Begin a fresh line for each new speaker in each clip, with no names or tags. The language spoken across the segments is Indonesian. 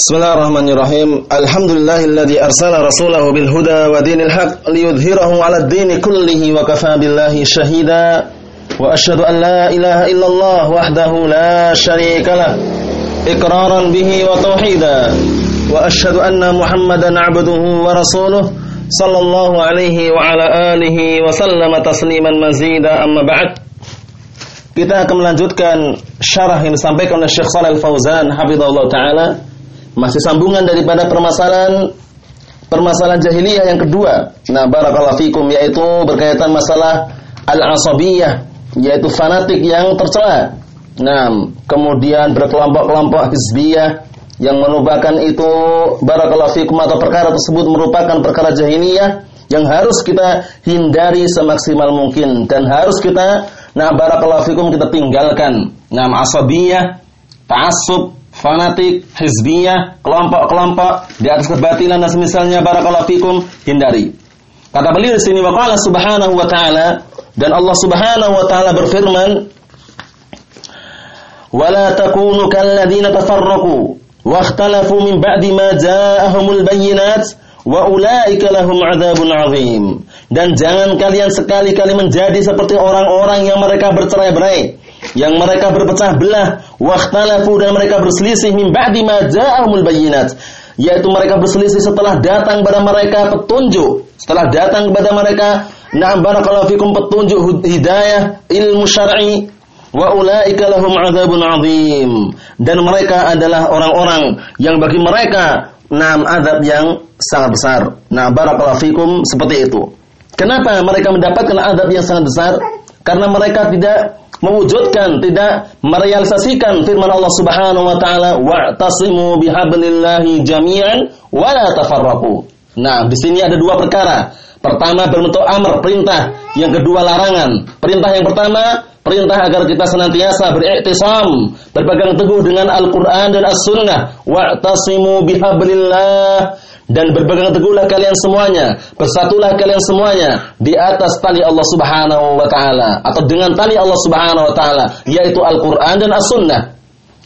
Bismillahirrahmanirrahim. Alhamdulillahilladzi arsala rasulahu bil huda wa dinil haq liyudhhirahu 'ala ad-din kullihi wa kafaa billahi shahida. Wa asyhadu an la ilaha illallah wahdahu la syarika lah iqraran bihi wa tauhida. Wa asyhadu anna Muhammadan 'abduhu wa rasuluh sallallahu alaihi wa ala alihi wa sallama tasliman mazida amma ba'd. Kita akan melanjutkan syarah yang disampaikan oleh Syekh Shalal Fauzan hafizallahu taala masih sambungan daripada permasalahan permasalahan jahiliyah yang kedua. Nah, barakallahu fikum yaitu berkaitan masalah al-asabiyah, yaitu fanatik yang tercela. Nah, kemudian berkelompok-kelompok hizbiyah yang merupakan itu barakallahu fikum atau perkara tersebut merupakan perkara jahiliyah yang harus kita hindari semaksimal mungkin dan harus kita nah barakallahu fikum kita tinggalkan. Nah, asabiyah, ta'assub, fanatik, hizbiyah, kelompok-kelompok di atas kebatilan dan semisalnya barakallahu fikum hindari. Kata beliau di sini waqala subhanahu wa ta'ala dan Allah subhanahu wa ta'ala berfirman ولا تكونوا كالذين تفرقوا واختلفوا من بعد ما جاءهم البينات وأولئك لهم عذاب عظيم dan jangan kalian sekali-kali menjadi seperti orang-orang yang mereka bercerai-berai yang mereka berpecah belah wakhtalafu dan mereka berselisih min ba'di ma ja'ahumul bayyinat. Yaitu mereka berselisih setelah datang kepada mereka petunjuk. Setelah datang kepada mereka na'am barakallahu fikum petunjuk hidayah ilmu syar'i wa ulaika lahum adzabun azim. Dan mereka adalah orang-orang yang bagi mereka na'am azab yang sangat besar. Nah barakallahu fikum seperti itu. Kenapa mereka mendapatkan azab yang sangat besar? Karena mereka tidak mewujudkan, tidak merealisasikan firman Allah Subhanahu wa taala wa'tasimu bihablillahi jami'an wa la tafarraqu. Nah, di sini ada dua perkara. Pertama berbentuk amr, perintah. Yang kedua larangan. Perintah yang pertama, perintah agar kita senantiasa beriktisam, berpegang teguh dengan Al-Qur'an dan As-Sunnah. Wa'tasimu bihablillah dan berpegang teguhlah kalian semuanya, bersatulah kalian semuanya di atas tali Allah Subhanahu wa taala atau dengan tali Allah Subhanahu wa taala yaitu Al-Qur'an dan As-Sunnah.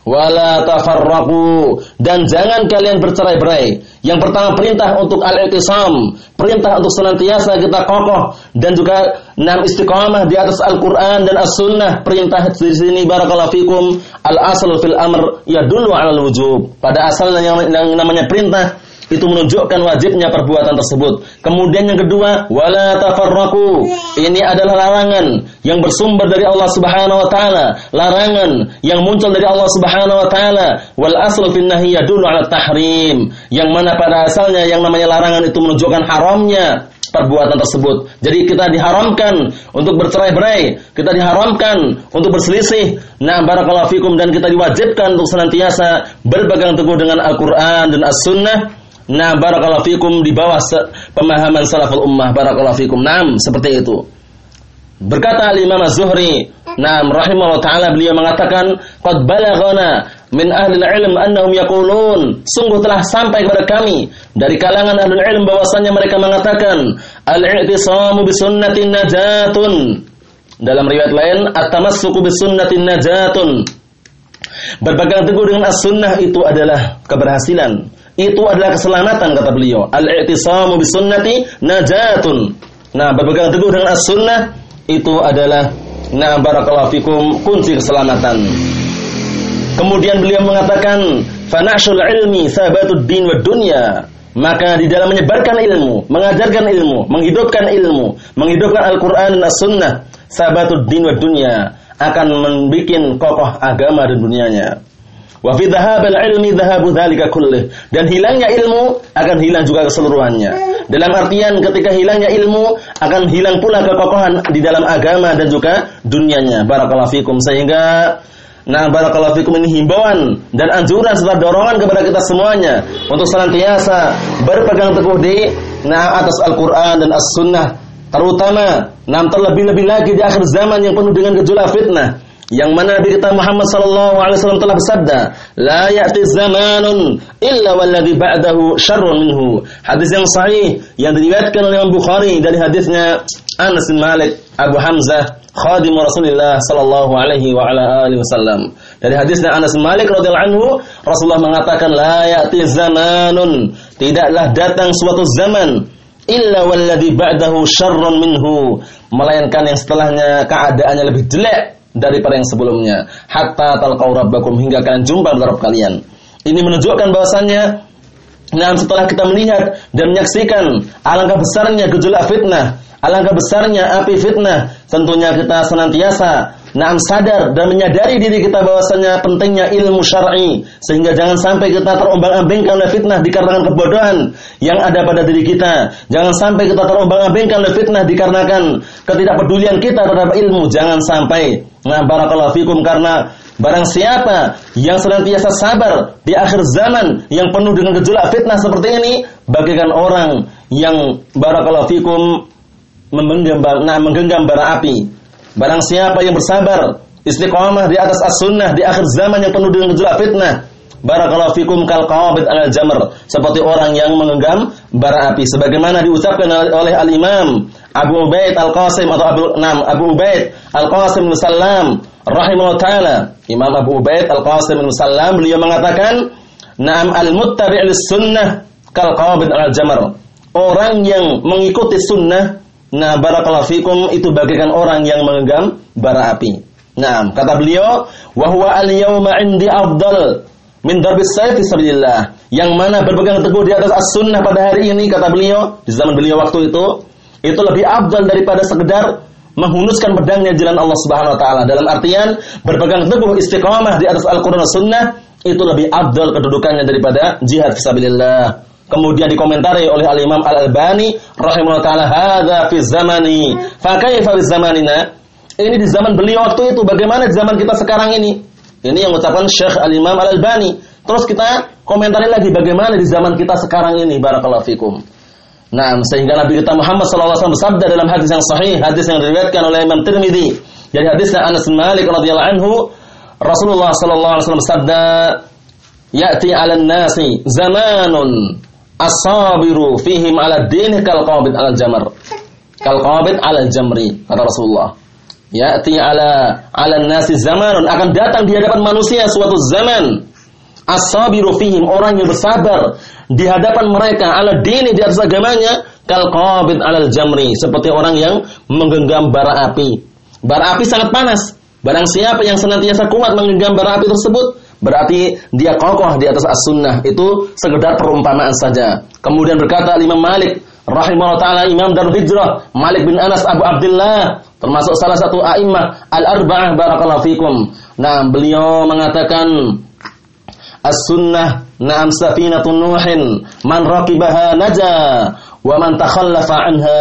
Wala tafarraqu dan jangan kalian bercerai-berai. Yang pertama perintah untuk al-i'tisam, perintah untuk senantiasa kita kokoh dan juga enam istiqamah di atas Al-Qur'an dan As-Sunnah. Perintah di sini barakallahu fikum al-asl fil amr yadullu 'ala al-wujub. Pada asalnya yang namanya perintah itu menunjukkan wajibnya perbuatan tersebut. Kemudian yang kedua, wala tafarraqu. Ini adalah larangan yang bersumber dari Allah Subhanahu wa taala, larangan yang muncul dari Allah Subhanahu wa taala. Wal aslu fin nahyi yadullu ala tahrim. Yang mana pada asalnya yang namanya larangan itu menunjukkan haramnya perbuatan tersebut. Jadi kita diharamkan untuk bercerai-berai, kita diharamkan untuk berselisih. Nah, barakallahu fikum dan kita diwajibkan untuk senantiasa berpegang teguh dengan Al-Qur'an dan As-Sunnah Nah, barakallahu fikum di bawah pemahaman salaful ummah. Barakallahu fikum. Naam, seperti itu. Berkata Imam Az-Zuhri, Naam rahimahullah taala beliau mengatakan, "Qad balaghana min ahli ilm annahum yaqulun." Sungguh telah sampai kepada kami dari kalangan ahli ilm bahwasanya mereka mengatakan, "Al-i'tisamu bi sunnatin najatun." Dalam riwayat lain, "At-tamassuku bi sunnatin najatun." Berpegang teguh dengan as-sunnah itu adalah keberhasilan itu adalah keselamatan kata beliau. Al-i'tisamu bisunnati najatun. Nah, berpegang teguh dengan as-sunnah itu adalah nah barakallahu fikum kunci keselamatan. Kemudian beliau mengatakan, "Fanashul ilmi sabatud din wa dunya." Maka di dalam menyebarkan ilmu, mengajarkan ilmu, menghidupkan ilmu, menghidupkan Al-Qur'an dan As-Sunnah, sabatud din wa dunya akan membuat kokoh agama dan dunianya. Wa ilmi dhahabu. Dan hilangnya ilmu akan hilang juga keseluruhannya. Dalam artian ketika hilangnya ilmu akan hilang pula kekokohan di dalam agama dan juga dunianya. Barakallahu fikum sehingga Nah, barakallahu fikum ini himbauan dan anjuran serta dorongan kepada kita semuanya untuk senantiasa berpegang teguh di nah atas Al-Qur'an dan As-Sunnah terutama nah terlebih-lebih lagi di akhir zaman yang penuh dengan gejolak fitnah yang mana Nabi kita Muhammad sallallahu alaihi wasallam telah bersabda, "La ya'ti zamanun illa walladhi ba'dahu syarrun minhu." Hadis yang sahih yang diriwayatkan oleh Imam Bukhari dari hadisnya Anas bin Malik Abu Hamzah khadim Rasulullah sallallahu alaihi wa ala alihi wasallam. Dari hadis Anas Malik radhiyallahu anhu, Rasulullah mengatakan la ya'ti zamanun, tidaklah datang suatu zaman illa walladhi ba'dahu syarrun minhu, melainkan yang setelahnya keadaannya lebih jelek daripada yang sebelumnya. Hatta talqau rabbakum hingga kalian jumpa dengan Rabb kalian. Ini menunjukkan bahwasannya Nah setelah kita melihat dan menyaksikan alangkah besarnya gejolak fitnah, alangkah besarnya api fitnah, tentunya kita senantiasa Naam sadar dan menyadari diri kita bahwasanya pentingnya ilmu syar'i sehingga jangan sampai kita terombang-ambingkan oleh fitnah dikarenakan kebodohan yang ada pada diri kita. Jangan sampai kita terombang-ambingkan oleh fitnah dikarenakan ketidakpedulian kita terhadap ilmu. Jangan sampai. Nah, barakallahu fikum karena barang siapa yang senantiasa sabar di akhir zaman yang penuh dengan gejolak fitnah seperti ini bagaikan orang yang barakallahu fikum menggenggam nah menggenggam bara api Barang siapa yang bersabar, istiqomah di atas as-sunnah di akhir zaman yang penuh dengan gejolak fitnah, Barakallahu fikum kal al jamr seperti orang yang menggenggam bara api. Sebagaimana diucapkan oleh Al Imam Abu Ubaid Al Qasim atau Abu Nam Abu Ubaid Al Qasim bin Salam rahimahullah taala. Imam Abu Ubaid Al Qasim bin Salam beliau mengatakan Naam al muttabi' sunnah kal al jamr orang yang mengikuti sunnah Nah, barakallahu fikum itu bagaikan orang yang menggenggam bara api. Nah, kata beliau, wa huwa al-yawma 'indi afdal min darbis sayf sabilillah. Yang mana berpegang teguh di atas as-sunnah pada hari ini kata beliau, di zaman beliau waktu itu, itu lebih afdal daripada sekedar menghunuskan pedangnya jalan Allah Subhanahu wa taala. Dalam artian berpegang teguh istiqamah di atas Al-Qur'an Sunnah itu lebih afdal kedudukannya daripada jihad fisabilillah. Kemudian dikomentari oleh Al-Imam Al-Albani rahimahullah taala hadza fi zamani. Fa kaifa fi zamanina? Ini di zaman beliau waktu itu, bagaimana di zaman kita sekarang ini? Ini yang mengucapkan Syekh Al-Imam Al-Albani. Terus kita komentari lagi bagaimana di zaman kita sekarang ini barakallahu fikum. Nah, sehingga Nabi kita Muhammad SAW bersabda dalam hadis yang sahih, hadis yang diriwayatkan oleh Imam Tirmidzi. Jadi hadisnya Anas bin Malik radhiyallahu anhu, Rasulullah wasallam bersabda, "Ya'ti 'alan nasi zamanun as-sabiru fihim ala dini kal qabid ala jamar. Kal qabid ala jamri kata Rasulullah. Ya'ti ala ala nasi zamanun akan datang di hadapan manusia suatu zaman as-sabiru fihim orang yang bersabar di hadapan mereka ala dini di atas agamanya kal qabid ala jamri seperti orang yang menggenggam bara api. Bara api sangat panas. Barang siapa yang senantiasa kuat menggenggam bara api tersebut, Berarti dia kokoh di atas as-sunnah. Itu sekedar perumpamaan saja. Kemudian berkata Imam Malik rahimahullah taala Imam Darul Hijrah Malik bin Anas Abu Abdullah termasuk salah satu a'immah al-arba'ah barakallahu fikum. Nah, beliau mengatakan as-sunnah na'am safinatun nuhin man raqibaha naja wa man takhallafa anha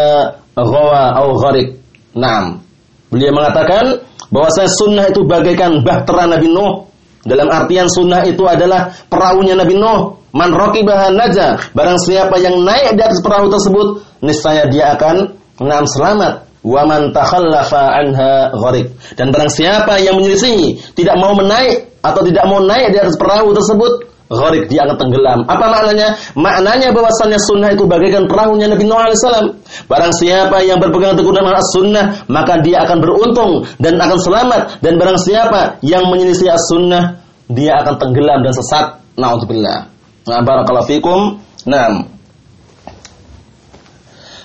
ghawa au gharik. Naam. Beliau mengatakan bahwasanya sunnah itu bagaikan bahtera Nabi Nuh dalam artian sunnah itu adalah perahunya Nabi Nuh. Man raqibaha naja. Barang siapa yang naik di atas perahu tersebut, niscaya dia akan ngam selamat. Wa man takhallafa anha gharik. Dan barang siapa yang menyelisihi, tidak mau menaik atau tidak mau naik di atas perahu tersebut, gharik dia akan tenggelam. Apa maknanya? Maknanya bahwasannya sunnah itu bagaikan perahunya Nabi Nuh alaihissalam. Barang siapa yang berpegang teguh dengan as-sunnah, maka dia akan beruntung dan akan selamat. Dan barang siapa yang menyelisih as-sunnah, dia akan tenggelam dan sesat. Nauzubillah. Nah, barakallahu fikum. Naam.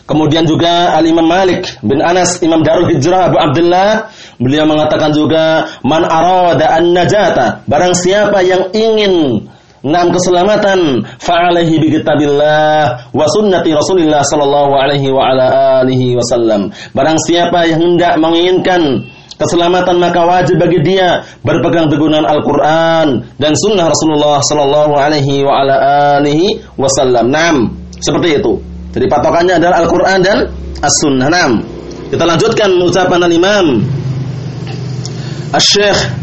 Kemudian juga Al-Imam Malik bin Anas, Imam Darul Hijrah Abu Abdullah, beliau mengatakan juga man arada an najata, barang siapa yang ingin Naam keselamatan fa'alaihi bi kitabillah wa sunnati Rasulillah sallallahu alaihi wa ala alihi wasallam. Barang siapa yang hendak menginginkan keselamatan maka wajib bagi dia berpegang teguh dengan Al-Qur'an dan sunnah Rasulullah sallallahu alaihi wa ala alihi wasallam. Naam, seperti itu. Jadi patokannya adalah Al-Qur'an dan As-Sunnah. Naam. Kita lanjutkan ucapan Al-Imam Asy-Syaikh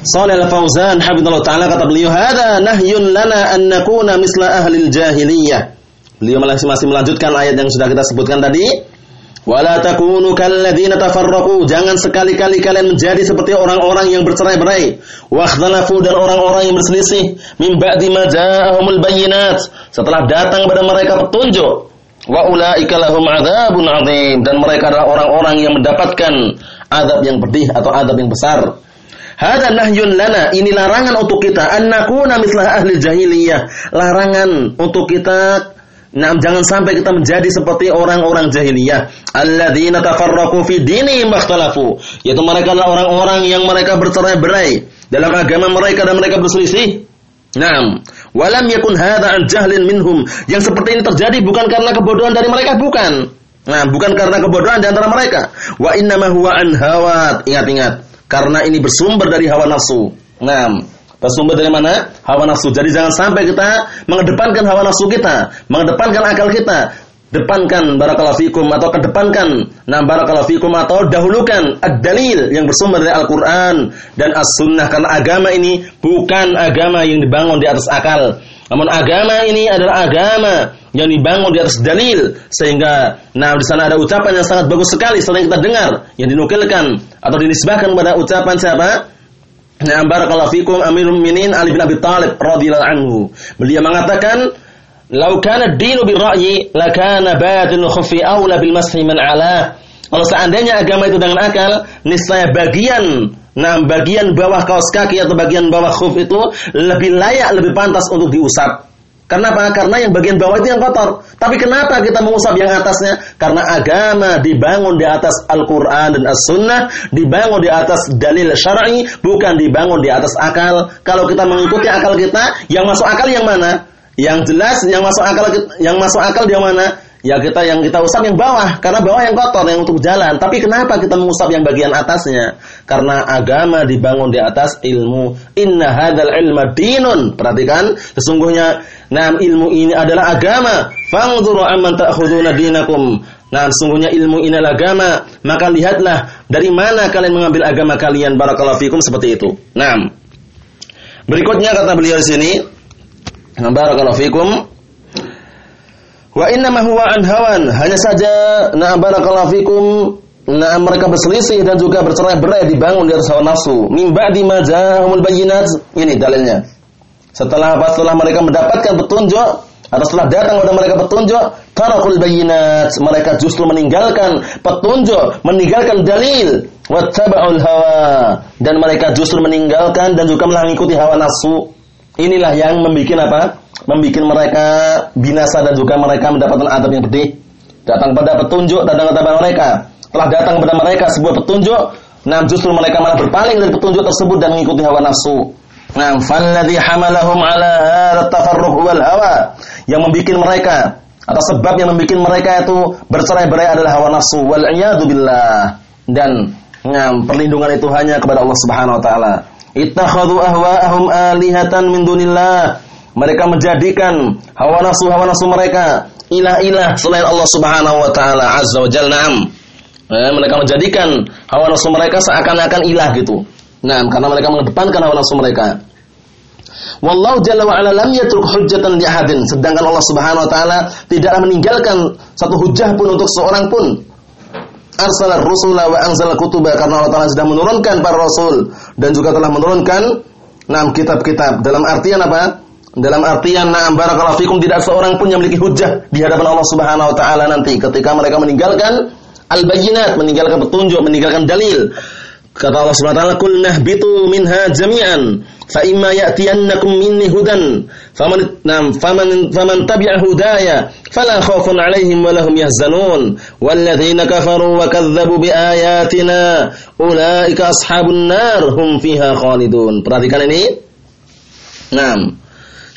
Salih Al-Fauzan Habibullah Ta'ala kata beliau Hada nahyun lana an nakuna misla ahli jahiliyah. Beliau masih, masih melanjutkan ayat yang sudah kita sebutkan tadi. Wala takunu kalladzina tafarraqu. Jangan sekali-kali kalian menjadi seperti orang-orang yang bercerai-berai. Wa dan orang-orang yang berselisih. Min ba'di ma bayyinat. Setelah datang pada mereka petunjuk. Wa ulaika lahum adzabun adzim. Dan mereka adalah orang-orang yang mendapatkan azab yang pedih atau azab yang besar Hada nahyun lana, ini larangan untuk kita an nakuna mislah ahli jahiliyah. Larangan untuk kita Nah, jangan sampai kita menjadi seperti orang-orang jahiliyah. Alladzina tafarraqu fi dini makhtalafu. Yaitu mereka adalah orang-orang yang mereka bercerai-berai dalam agama mereka dan mereka berselisih. Naam, walam yakun hadza an jahlin minhum. Yang seperti ini terjadi bukan karena kebodohan dari mereka, bukan. Nah, bukan karena kebodohan di antara mereka. Wa innama an hawat. Ingat-ingat, karena ini bersumber dari hawa nafsu. Naam. Bersumber dari mana? Hawa nafsu. Jadi jangan sampai kita mengedepankan hawa nafsu kita, mengedepankan akal kita, depankan barakallahu fikum atau kedepankan nah barakallahu fikum atau dahulukan ad-dalil yang bersumber dari Al-Qur'an dan As-Sunnah karena agama ini bukan agama yang dibangun di atas akal. Namun agama ini adalah agama yang dibangun di atas dalil sehingga nah di sana ada ucapan yang sangat bagus sekali sering kita dengar yang dinukilkan atau dinisbahkan pada ucapan siapa? Nah, barakallahu fikum Amirul Mukminin Ali bin Abi Thalib radhiyallahu anhu. Beliau mengatakan, "Lau kana ad-dinu bir-ra'yi, lakana badinu khufi aula bil mashi man 'ala." Kalau seandainya agama itu dengan akal, niscaya bagian nah bagian bawah kaos kaki atau bagian bawah khuf itu lebih layak, lebih pantas untuk diusap. Kenapa? Karena yang bagian bawah itu yang kotor. Tapi kenapa kita mengusap yang atasnya? Karena agama dibangun di atas Al-Quran dan As-Sunnah, dibangun di atas dalil syar'i, bukan dibangun di atas akal. Kalau kita mengikuti akal kita, yang masuk akal yang mana? Yang jelas yang masuk akal yang masuk akal yang mana? Ya kita yang kita usap yang bawah, karena bawah yang kotor yang untuk jalan. Tapi kenapa kita mengusap yang bagian atasnya? Karena agama dibangun di atas ilmu. Inna hadzal ilma dinun. Perhatikan, sesungguhnya nam ilmu ini adalah agama. Fangzuru amman ta'khuduna dinakum. Nah, sesungguhnya ilmu ini adalah agama. Maka lihatlah dari mana kalian mengambil agama kalian. Barakallahu fikum seperti itu. Nah, berikutnya kata beliau di sini. Barakallahu fikum. Wa inna ma huwa an hawan. Hanya saja na barakallahu fikum nah mereka berselisih dan juga bercerai-berai dibangun di atas hawa nafsu. Min ba'di ma ja'ahumul bayyinat. Ini dalilnya. Setelah apa? Setelah mereka mendapatkan petunjuk atau setelah datang kepada mereka petunjuk, tarakul bayyinat. Mereka justru meninggalkan petunjuk, meninggalkan dalil, wattaba'ul hawa dan mereka justru meninggalkan dan juga mengikuti hawa nafsu. Inilah yang membuat apa? membuat mereka binasa dan juga mereka mendapatkan adab yang pedih. Datang pada petunjuk, datang kepada mereka. Telah datang kepada mereka sebuah petunjuk, nah justru mereka malah berpaling dari petunjuk tersebut dan mengikuti hawa nafsu. Nah, falladhi hamalahum ala tafarruh wal hawa yang membuat mereka atau sebab yang membuat mereka itu bercerai-berai adalah hawa nafsu wal billah dan nah, perlindungan itu hanya kepada Allah Subhanahu wa taala. Ittakhadhu ahwa'ahum alihatan min dunillah mereka menjadikan hawa nafsu hawa nafsu mereka ilah-ilah selain Allah Subhanahu wa taala azza wa jalla. Eh, mereka menjadikan hawa nafsu mereka seakan-akan ilah gitu. Nah, karena mereka mengedepankan hawa nafsu mereka. Wallahu jalla wa ala lam yatruk hujjatan li ahadin. Sedangkan Allah Subhanahu wa taala tidak meninggalkan satu hujah pun untuk seorang pun. Arsala rusula wa anzala kutuba karena Allah Taala sudah menurunkan para rasul dan juga telah menurunkan enam kitab-kitab. Dalam artian apa? Dalam artian na'am barakallahu fikum tidak seorang pun yang memiliki hujah di hadapan Allah Subhanahu wa taala nanti ketika mereka meninggalkan al-bayyinat, meninggalkan petunjuk, meninggalkan dalil. Kata Allah taala, "Qul nahbitu minha jami'an, fa imma ya'tiyannakum minni hudan, faman nam faman faman tabi'a hudaya, fala khaufun 'alaihim wa lahum yahzanun, walladzina kafaru wa kadzdzabu biayatina, ulaika ashabun nar hum fiha khalidun." Perhatikan ini. Naam.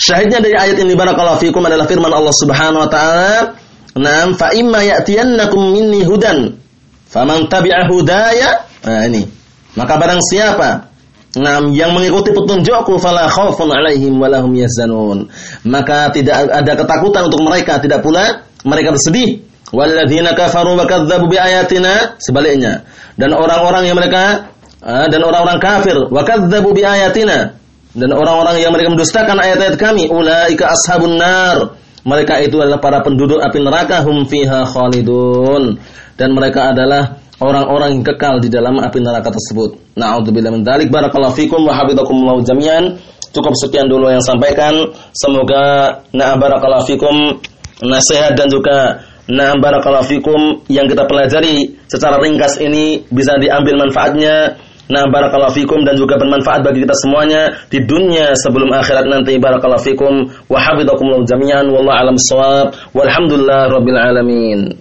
Syahidnya dari ayat ini barakallahu fikum adalah firman Allah Subhanahu wa taala, "Nam fa imma ya'tiyannakum minni hudan, faman tabi'a hudaya." Nah, ini. Maka barang siapa Nam yang mengikuti petunjukku fala khaufun 'alaihim wa lahum yahzanun. Maka tidak ada ketakutan untuk mereka, tidak pula mereka bersedih. Walladzina kafaru wa kadzdzabu biayatina sebaliknya. Dan orang-orang yang mereka ah, dan orang-orang kafir wa kadzdzabu biayatina dan orang-orang yang mereka mendustakan ayat-ayat kami ulaika ashabun nar mereka itu adalah para penduduk api neraka hum fiha khalidun dan mereka adalah orang-orang yang kekal di dalam api neraka tersebut na'udzubillah min dzalik barakallahu fikum wa hafizakumullah jami'an cukup sekian dulu yang sampaikan semoga na'a barakallahu fikum nasihat dan juga Nah, barakallahu fikum yang kita pelajari secara ringkas ini bisa diambil manfaatnya Nah, barakallahu fikum dan juga bermanfaat bagi kita semuanya di dunia sebelum akhirat nanti. Barakallahu fikum wa hafizakumullah jami'an wallahu alam shawab. Walhamdulillah rabbil alamin.